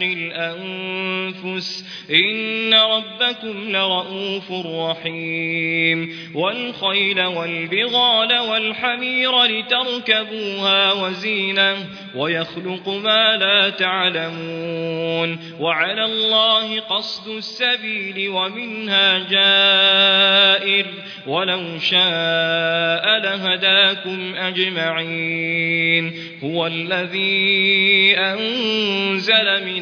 الأنفس إن ربكم لرؤوف رحيم والخيل والبغال والحمير لتركبوها وزينة ويخلق ما لا تعلمون وعلى الله قصد السبيل ومنها جائر ولو شاء لهداكم أجمعين هو الذي أنزل من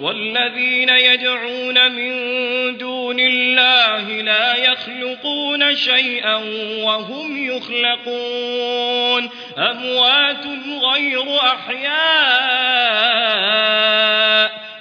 والذين يدعون من دون الله لا يخلقون شيئا وهم يخلقون أموات غير أحياء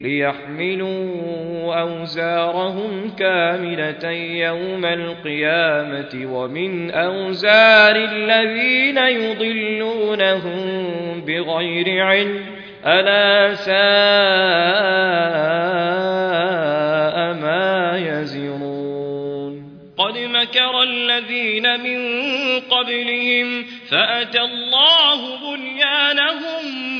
ليحملوا أوزارهم كاملة يوم القيامة ومن أوزار الذين يضلونهم بغير علم ألا ساء ما يزرون قد مكر الذين من قبلهم فأتى الله بنيانهم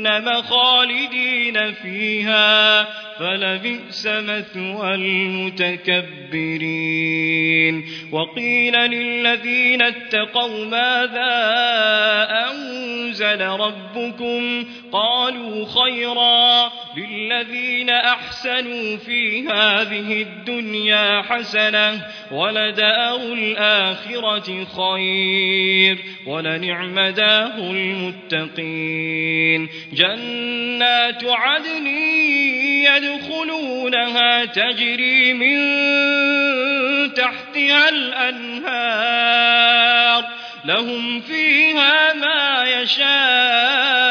جهنم خالدين فيها فلبئس مثوى المتكبرين. وقيل للذين اتقوا ماذا أنزل ربكم؟ قالوا خيرا. للذين أحسنوا في هذه الدنيا حسنة ولدار الآخرة خير ولنعم داه المتقين جنات عدن يدخلونها تجري من تحتها الأنهار لهم فيها ما يشاءون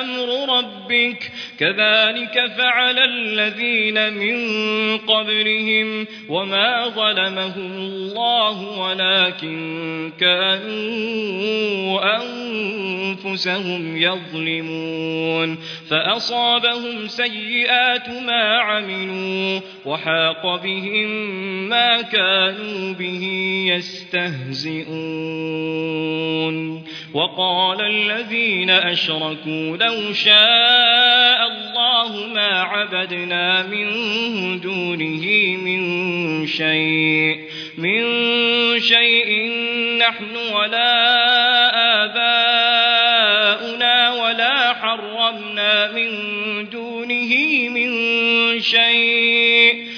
أمر ربك. كذلك فعل الذين من قبلهم. وما ظلمهم الله ولكن كانوا أنفسهم يظلمون فأصابهم سيئات ما عملوا وحاق بهم ما كانوا به يستهزئون وقال الذين أشركوا لو شاء الله ما عبدنا من دونه من شيء من شيء نحن ولا آباؤنا ولا حرمنا من دونه من شيء.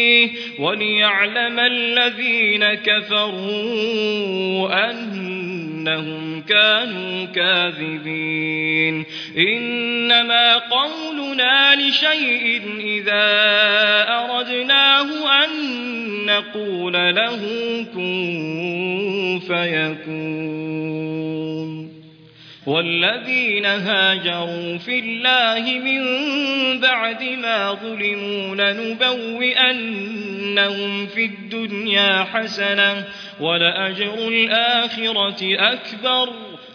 وليعلم الذين كفروا أنهم كانوا كاذبين إنما قولنا لشيء إذا أردناه أن نقول له كن فيكون والذين هاجروا في الله من بعد ما ظلموا لنبوئنهم في الدنيا حسنة ولأجر الآخرة أكبر.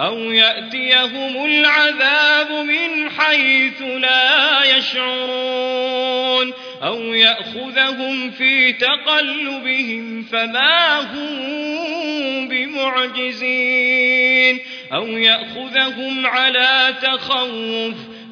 أو يأتيهم العذاب من حيث لا يشعرون أو يأخذهم في تقلبهم فما هم بمعجزين أو يأخذهم على تخوف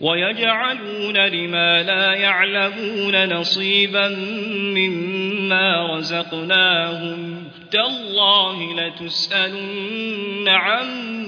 ويجعلون لما لا يعلمون نصيبا مما رزقناهم. تالله لتسألن عما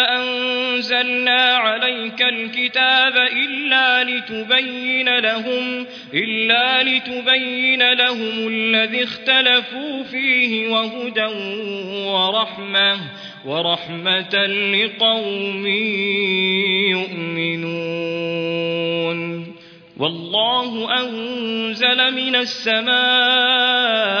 أنزلنا عليك الكتاب إلا لتبين لهم إلا لتبين لهم الذي اختلفوا فيه وهدى ورحمة ورحمة لقوم يؤمنون. والله أنزل من السماء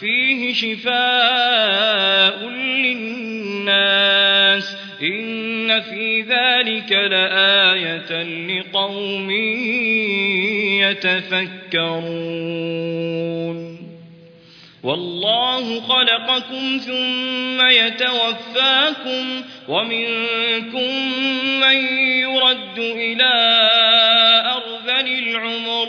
فيه شفاء للناس إن في ذلك لآية لقوم يتفكرون. والله خلقكم ثم يتوفاكم ومنكم من يرد إلى أرذل العمر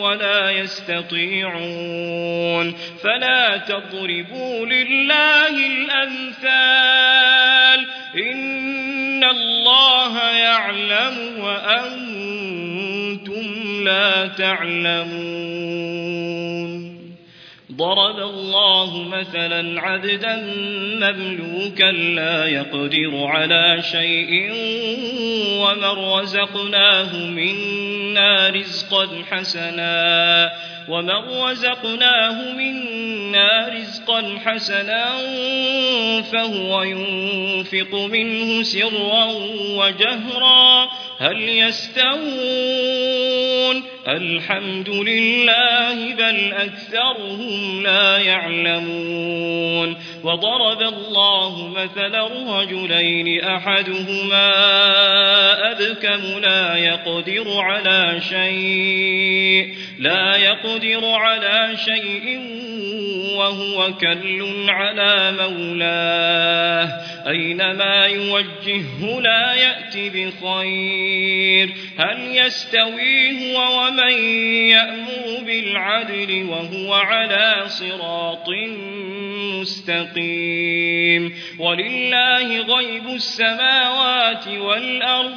ولا يستطيعون. فلا تضربوا لله الأمثال. إن الله يعلم وأنتم لا تعلمون. ضرب الله مثلا عبدا مملوكا لا يقدر على شيء ومن رزقناه منا رزقا حسنا ومن رزقناه منا رزقا حسنا فهو ينفق منه سرا وجهرا هل يستوون؟ الحمد لله بل أكثرهم لا يعلمون. وضرب الله مثلا رجلين أحدهما أبكم لا يقدر على شيء لا يقدر على شيء وهو كل على مولاه. أينما يوجهه لا يأتي بخير. هل يستوي هو ومن يأمر بالعدل وهو على صراط مستقيم؟ ولله غيب السماوات والأرض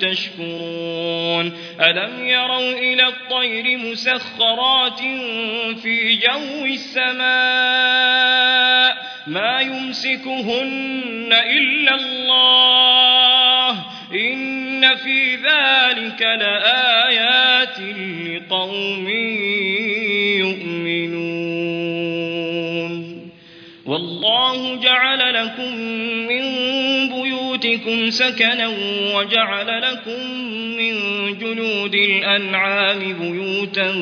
تشكرون. ألم يروا إلى الطير مسخرات في جو السماء ما يمسكهن إلا الله؟ إن في ذلك لآيات لقوم والله جعل لكم من بيوتكم سكنا وجعل لكم من جلود الأنعام بيوتا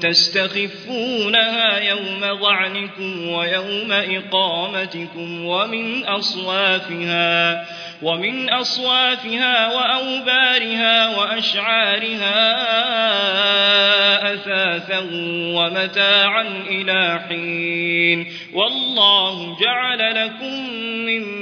تستخفونها يوم ظعنكم ويوم إقامتكم ومن أصوافها ومن أصوافها وأوبارها وأشعارها أثاثا ومتاعا إلى حين. والله جعل لكم مما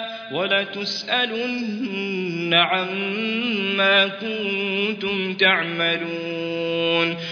ولتسألن عما كنتم تعملون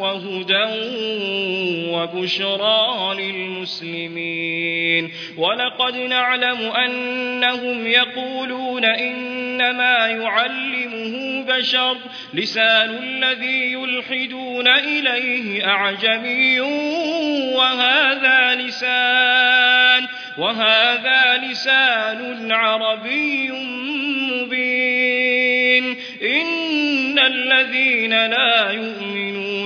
وهدى وبشرى للمسلمين. ولقد نعلم أنهم يقولون إنما يعلمه بشر. لسان الذي يلحدون إليه أعجمي وهذا لسان وهذا لسان عربي مبين. إن الذين لا يؤمنون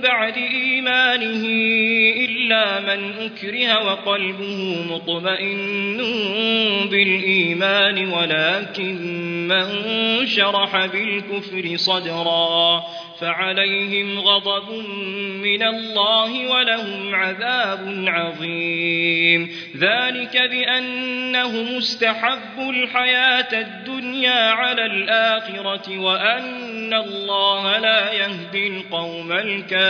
بعد إيمانه إلا من أكره وقلبه مطمئن بالإيمان ولكن من شرح بالكفر صدرا فعليهم غضب من الله ولهم عذاب عظيم. ذلك بأنهم استحبوا الحياة الدنيا على الآخرة وأن الله لا يهدي القوم الكافرين.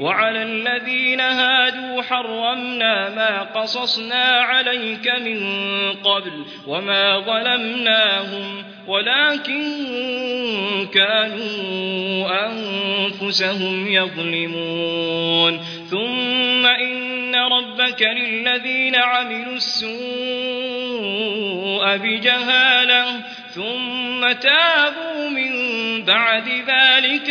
وعلى الذين هادوا حرمنا ما قصصنا عليك من قبل وما ظلمناهم ولكن كانوا أنفسهم يظلمون ثم إن ربك للذين عملوا السوء بجهالة ثم تابوا من بعد ذلك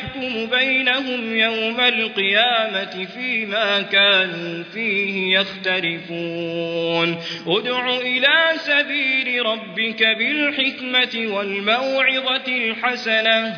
بينهم يوم القيامة فيما كانوا فيه يختلفون. ادع إلى سبيل ربك بالحكمة والموعظة الحسنة.